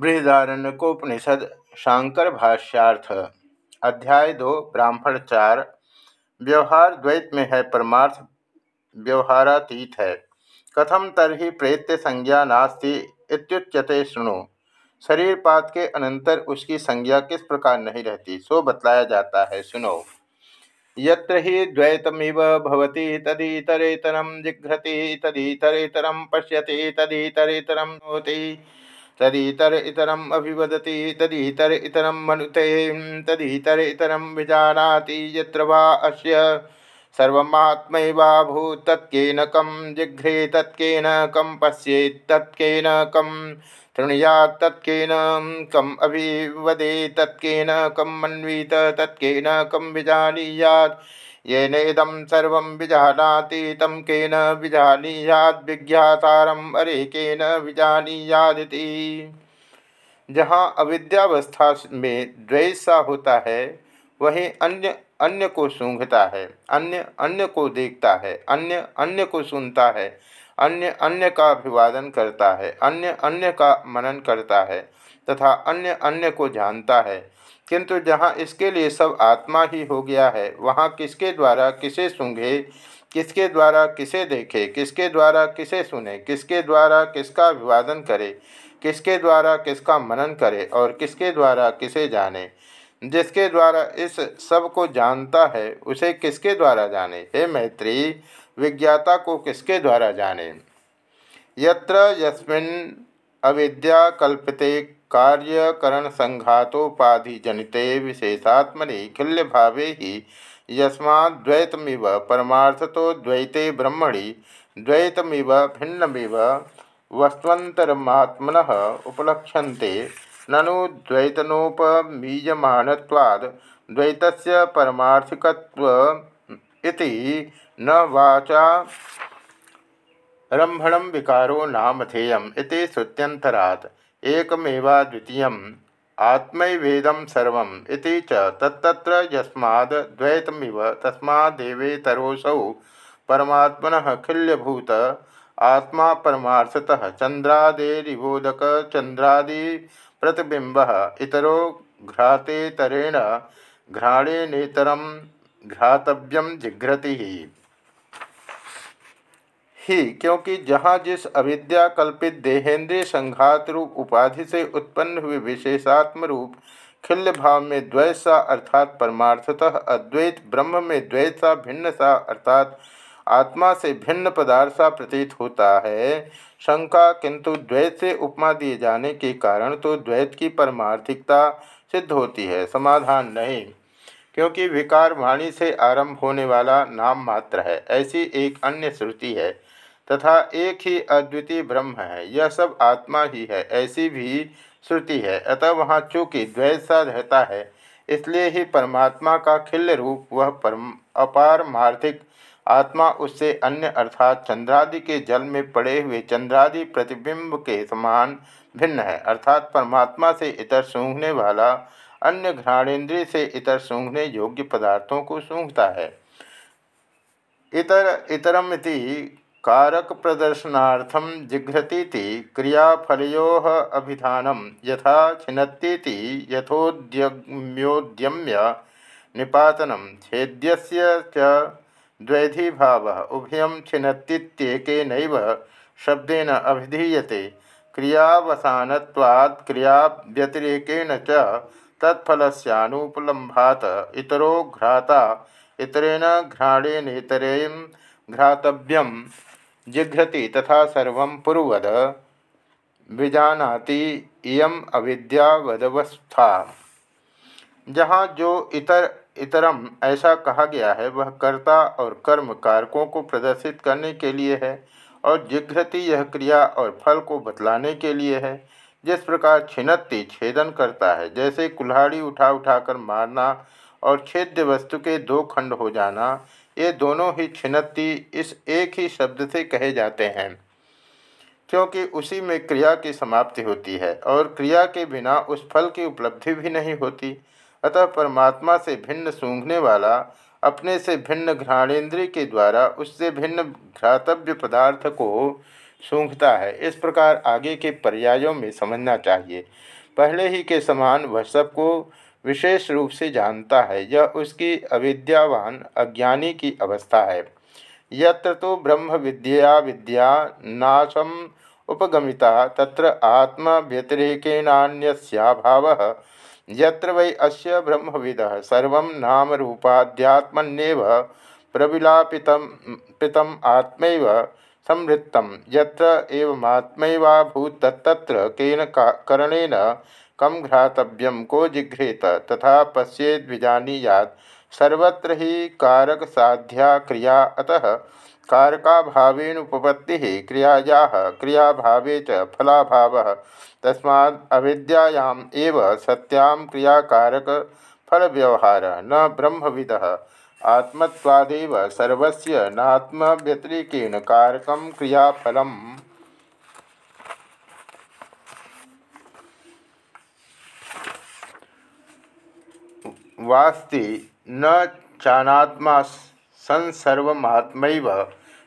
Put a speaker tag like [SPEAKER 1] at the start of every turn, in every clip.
[SPEAKER 1] बृहदारण्यकोपनिषद शांकर भाष्यार्थ अध्याय दो, ब्राह्मण चार व्यवहार द्वैत में है परमार्थ व्यवहारातीत है। कथम तरही प्रेत्य संज्ञा नास्ति इत्युच्यते शृणु। शरीरपात के अनंतर उसकी संज्ञा किस प्रकार नहीं रहती, सो बतलाया जाता है, सुनो। यत्र हि द्वैतमिव भवति, तदितरेतरं जिघ्रति, तदितरेतरं पश्यति, तदितरेतरं होति तदीतर इतरम अभिवदति, तदीतर इतरम मनुते तदीतर इतरम विजानाति यत्र वा अस्य सर्वमात्मैवाभूत् तत्केन कं जिघ्रे, तत्केन कं पश्येत्, तत्केन कं तृणीयात्, तत्केन कम् अभिवदेत् तत्केन कं मन्वीत, तत्केन कं विजानीयात्। येनेदं सर्वं विजानाति तं केन विजानीयाद विज्ञातारम अरे केन विजानीयादिति। जहाँ अविद्यावस्था में द्वैत सा होता है, वहीं अन्य अन्य को सूंघता है, अन्य अन्य को देखता है, अन्य अन्य को सुनता है, अन्य अन्य का अभिवादन करता है, अन्य अन्य का मनन करता है। तथा अन्य अन्य को जानता है। किंतु जहाँ इसके लिए सब आत्मा ही हो गया है, वहाँ किसके द्वारा किसे सूंघे, किसके द्वारा किसे देखे, किसके द्वारा किसे सुने, किसके द्वारा किसका अभिवादन करे, किसके द्वारा किसका मनन करे और किसके द्वारा किसे जाने, जिसके द्वारा इस सबको जानता है, उसे किसके द्वारा जाने? हे मैत्री, विज्ञाता को किसके द्वारा जाने? यत्र यस्मिन् अविद्या कल्पते कार्यकरण संघातोपाधि जनिते विशेषात्मनि खिल्य भावे ही यस्माद्वैतमिव परमार्थतो द्वैते ब्रह्मणि, द्वैतमिव भिन्नमिव वस्त्वन्तरमात्मन उपलक्ष्यन्ते। ननु द्वैतनोपमीयमानत्वाद् द्वैतस्य परमार्थिकत्व इति न वाचा रंभण विकारो नामधेयम इति श्रुत्यंतरात् एकमेवा द्वितीय आत्मवेदम सर्व तत्र यस्माद् द्वैतमिव तस्मादेवेतरोसौ परमात्मन खिल्यभूत, आत्मा परमार्थतः चंद्रादेरिवोदक चंद्रादि प्रतिबिंब इतरो घ्रातेतरेण घ्राणेनेतरम घ्रातव्यम जिघ्रति। ही, क्योंकि जहाँ जिस अविद्या कल्पित देहेंद्रिय संघात रूप उपाधि से उत्पन्न हुए विशेषात्म रूप खिल्य भाव में द्वैत सा अर्थात परमार्थतः अद्वैत, ब्रह्म में द्वैत सा भिन्न सा अर्थात आत्मा से भिन्न पदार्थ सा प्रतीत होता है। शंका किंतु द्वैत से उपमा दिए जाने के कारण तो द्वैत की परमार्थिकता सिद्ध होती है, समाधान नहीं, क्योंकि विकार वाणी से आरंभ होने वाला नाम मात्र है। ऐसी एक अन्य श्रुति है तथा एक ही अद्वितीय ब्रह्म है। यह सब आत्मा ही है, ऐसी भी श्रुति है। अतः वहाँ चूँकि द्वैत सा रहता है, इसलिए ही परमात्मा का खिल्य रूप वह परम अपारमार्थिक आत्मा उससे अन्य अर्थात चंद्रादि के जल में पड़े हुए चंद्रादि प्रतिबिंब के समान भिन्न है। अर्थात परमात्मा से इतर सूंघने वाला अन्य घ्राणेन्द्रिय से इतर सूंघने योग्य पदार्थों को सूंघता है। इतर, इतरमिति कारक प्रदर्शनार्थम जिघ्रती क्रियाफलो अभिधानम यथा छिन्नती यथोद्यम्योद्यम्य निपातनम छेद्यस्य च भाव उभयं छिन्नतीत्येकेन शब्देन अभिधीयते। क्रियावसानत्वात् क्रियाव्यतिरेकेण च तत्फलस्यानुपलम्भात इतरो घ्राता। इतरेण घ्राणेनेतरेण घ्रातव्यम। जिघ्रति तथा सर्व पूर्वद। विजानाति इयम अविद्यावदवस्था जहाँ जो इतर, इतरम, ऐसा कहा गया है, वह कर्ता और कर्म कारकों को प्रदर्शित करने के लिए है और जिघ्रति यह क्रिया और फल को बतलाने के लिए है। जिस प्रकार छिन्नति छेदन करता है, जैसे कुल्हाड़ी उठा उठाकर मारना और छेद्य वस्तु के दो खंड हो जाना ये दोनों ही छिन्नति इस एक ही शब्द से कहे जाते हैं, क्योंकि उसी में क्रिया की समाप्ति होती है और क्रिया के बिना उस फल की उपलब्धि भी नहीं होती। अतः परमात्मा से भिन्न सूंघने वाला अपने से भिन्न घ्राणेन्द्रिय के द्वारा उससे भिन्न घ्रातव्य पदार्थ को सूंघता है। इस प्रकार आगे के पर्यायों में समझना चाहिए। पहले ही के समान वह सबको विशेष रूप से जानता है। यह उसकी अविद्यावान, अज्ञानी की अवस्था है। यत्र तो ब्रह्म विद्या विद्या नाशम उपगमिता, तत्र आत्मा व्यतिरेकेनान्यस्याभाव यत्र वै अस्य ब्रह्मविदः, सर्वं नामरूपाध्यात्मन्येव प्रविलापितं, पितम् आत्मैव संवृत्तं यत्र एवमात्मैवाभूत्, तत्तत्र केन करणेन कम घ्रातव्यम को जिघ्रेत, तथा पश्येद विजानीयात सर्वत्र ही कारक साध्या क्रिया अतः कारकाभावेनुपपत्ति क्रियाया, क्रियाभावे च फलाभाव। तस्मा अविद्यायाम एव सत्यां क्रियाकारक फल व्यवहार न ब्रह्मविद। आत्मत्वादेव सर्वस्य नात्म व्यतिरेकेण कारकं क्रियाफलम्। वास्ति न चानात्मा संसर्वमात्मैव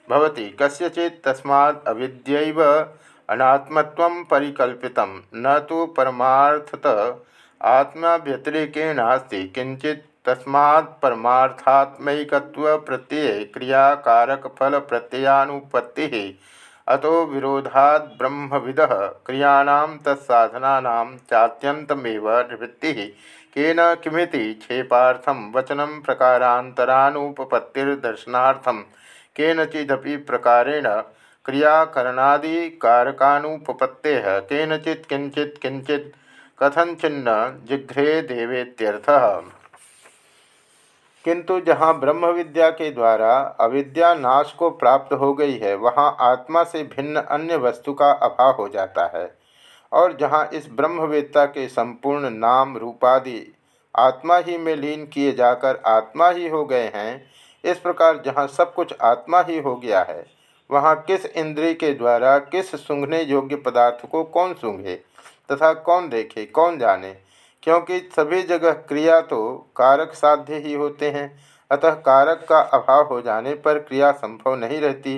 [SPEAKER 1] भवति। कस्यचित् तस्मात् अविद्यैव अनात्मत्वं परिकल्पितं। न तो परमार्थत आत्मा व्यतिरेकेणास्ति किंचित तस्मात् परमार्थात्मैकत्व प्रत्यय क्रियाकारक फल प्रत्ययानुपत्ति अतो विरोधात् ब्रह्मविद। क्रियाणां तत्साधनानां चात्यन्तमेव निवृत्तिः। केन किमिति क्षेपार्थम वचनम प्रकारान्तरानुपपत्तिर्दर्शनार्थम केनचिदपि प्रकारेण क्रियाकरणादिकारकानुपपत्ते। केनचित् किंचित किंचित कथनचिन्न जिघ्रे देवेत्यर्थः। किंतु जहाँ ब्रह्म विद्या के द्वारा अविद्या नाश को प्राप्त हो गई है, वहाँ आत्मा से भिन्न अन्य वस्तु का अभाव हो जाता है। और जहाँ इस ब्रह्मवेत्ता के संपूर्ण नाम रूपादि आत्मा ही में लीन किए जाकर आत्मा ही हो गए हैं, इस प्रकार जहाँ सब कुछ आत्मा ही हो गया है, वहाँ किस इंद्रिय के द्वारा किस सूंघने योग्य पदार्थ को कौन सूंघे, तथा कौन देखे, कौन जाने क्योंकि सभी जगह क्रिया तो कारक साध्य ही होते हैं। अतः कारक का अभाव हो जाने पर क्रिया संभव नहीं रहती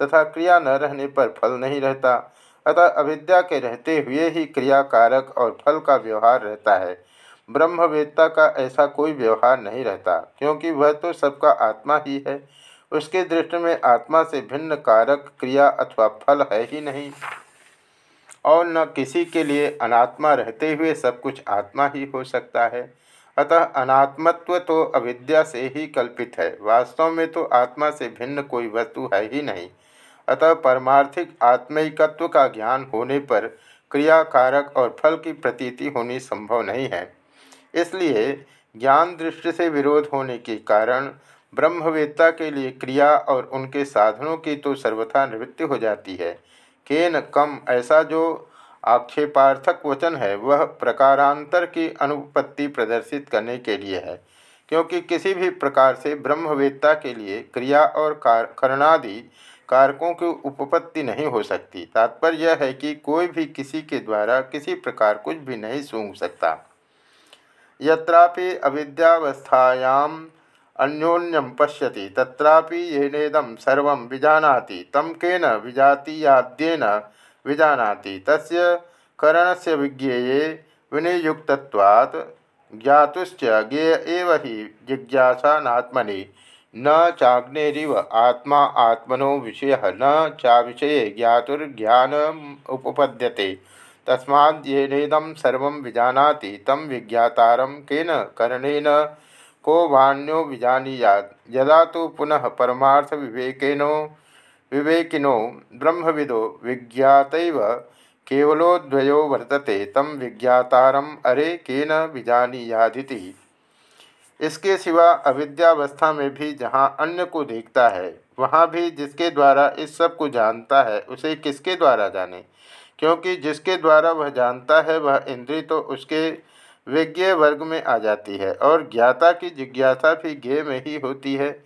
[SPEAKER 1] तथा क्रिया न रहने पर फल नहीं रहता। अतः अविद्या के रहते हुए ही क्रिया कारक और फल का व्यवहार रहता है। ब्रह्मवेत्ता का ऐसा कोई व्यवहार नहीं रहता, क्योंकि वह तो सबका आत्मा ही है। उसके दृष्टि में आत्मा से भिन्न कारक, क्रिया अथवा फल है ही नहीं। और न किसी के लिए अनात्मा रहते हुए सब कुछ आत्मा ही हो सकता है। अतः अनात्मत्व तो अविद्या से ही कल्पित है। वास्तव में तो आत्मा से भिन्न कोई वस्तु है ही नहीं। अतः परमार्थिक आत्मिकत्व का ज्ञान होने पर क्रिया कारक और फल की प्रतीति होनी संभव नहीं है। इसलिए ज्ञान दृष्टि से विरोध होने के कारण ब्रह्मवेत्ता के लिए क्रिया और उनके साधनों की तो सर्वथा निवृत्ति हो जाती है। केन कम, ऐसा जो आक्षेपार्थक वचन है, वह प्रकारांतर की अनुपत्ति प्रदर्शित करने के लिए है, क्योंकि किसी भी प्रकार से ब्रह्मवेत्ता के लिए क्रिया और कार, करणादि कारकों की उपपत्ति नहीं हो सकती। तात्पर्य यह है कि कोई भी किसी के द्वारा किसी प्रकार कुछ भी नहीं सूंघ सकता। यत्रापि अविद्यावस्थायाम अन्योन्यम पश्यति, तत्रापि येनेदम सर्व विजानाति तम केन विजातीयाद्येन विजानाति, तस्य करणस्य विज्ञेये विनियुक्तत्वात् ज्ञातुश्च ज्ञेय एव हि जिज्ञासा नात्मनि न चाग्नेरिव आत्मा आत्मनो विषय, न चा विषय ज्ञातुर्ज्ञान उपपद्यते तस्माद्येनेदम सर्व विजानाति तम विज्ञातारम केन करणेन को वाण्यो विजानीयात यदा। तो पुनः परमार्थ विवेकेनो, विवेकिनो ब्रह्मविदो विज्ञात केवलोद्वयो वर्तते तम विज्ञातारम अरे केन विजानीयादिति इसके सिवा अविद्यावस्था में भी जहाँ अन्य को देखता है, वहाँ भी जिसके द्वारा इस सबको जानता है, उसे किसके द्वारा जाने? क्योंकि जिसके द्वारा वह जानता है, वह इंद्रिय तो उसके विज्ञ वर्ग में आ जाती है और ज्ञाता की जिज्ञासा भी ज्ञ में ही होती है,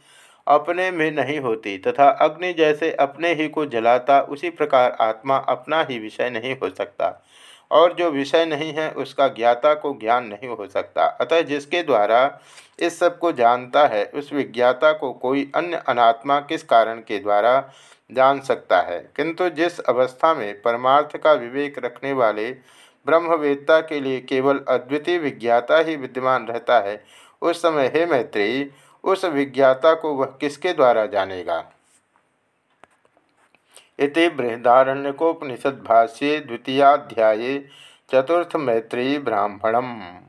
[SPEAKER 1] अपने में नहीं होती तथा अग्नि जैसे अपने ही को जलाता, उसी प्रकार आत्मा अपना ही विषय नहीं हो सकता। और जो विषय नहीं है, उसका ज्ञाता को ज्ञान नहीं हो सकता। अतः जिसके द्वारा इस सबको जानता है, उस विज्ञाता को कोई अन्य अनात्मा किस कारण के द्वारा जान सकता है? किंतु जिस अवस्था में परमार्थ का विवेक रखने वाले ब्रह्मवेत्ता के लिए केवल अद्वितीय विज्ञाता ही विद्यमान रहता है। उस समय हे मैत्री उस विज्ञाता को वह किसके द्वारा जानेगा? इति बृहदारण्यकोपनिषद भाष्ये द्वितीयाध्याये चतुर्थ मैत्री ब्राह्मणम।